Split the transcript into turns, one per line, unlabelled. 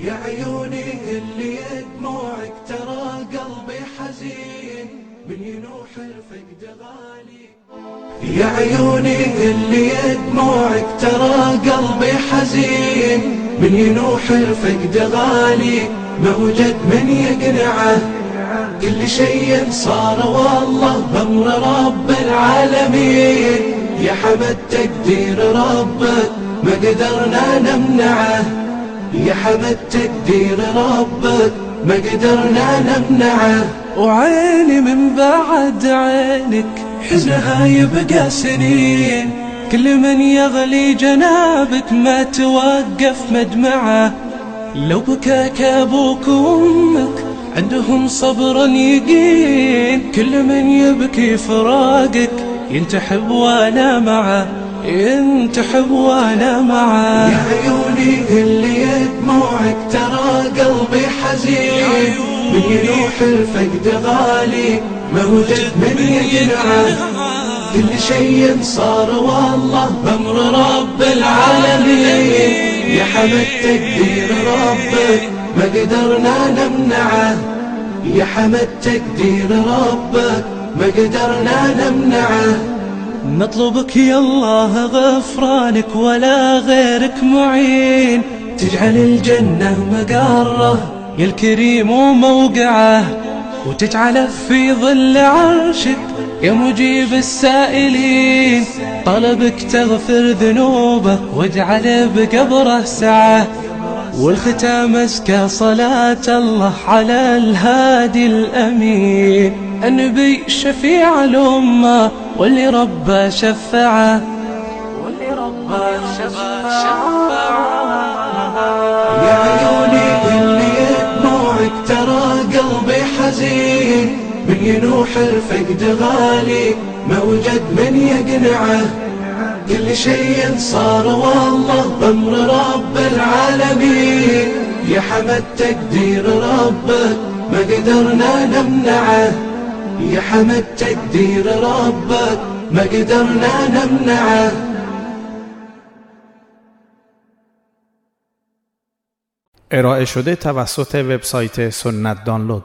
يا عيوني اللي دموعك ترى قلبي حزين. من ينوح الفقد غالي يا عيوني اللي دموعك ترى قلبي حزين. من ينوح الفقد غالي موجد من يقنعه. كل شيء صار والله بأمر رب العالمين. يا حمد تقدير ربك ما قدرنا نمنعه. حمد تقدير ربك ما قدرنا نمنعه.
وعيني من بعد عينك حزنها يبقى سنين. كل من يغلي جنابك ما توقف مدمعه. لو بكاك أبوك وأمك عندهم صبر يقين كل من يبكي فراقك ينتحب وأنا معه ينتحب وأنا معه.
يا عيوني اللي حزين من ينوح الفقد غالي موجد من يقنعه كل شيء صار والله بأمر رب العالمين. يا حمد تقدير ربك ما قدرنا نمنعه. يا حمد تقدير ربك ما قدرنا نمنعه.
نطلبك يا الله غفرانك ولا غيرك معين. تجعل الجنة مقرة. الكريم وموقعه وتجعله في ظل عرشك يا مجيب السائلين طلبك تغفر ذنوبه واجعل بقبره سعه. والختام أزكى صلاة الله على الهادي الأمين. النبي شفيع الأمة واللي ربه شفعه. واللي ربه شفعه.
حزين من ينوح الفقد غالي موجد من يقنعه. كل شيء صار والله بأمر رب العالمين. يا حمد تقدير ربك ما قدرنا نمنعه. يا حمد تقدير ربك ما قدرنا نمنعه.
ارائه شده توسط وبسایت سنت دانلود.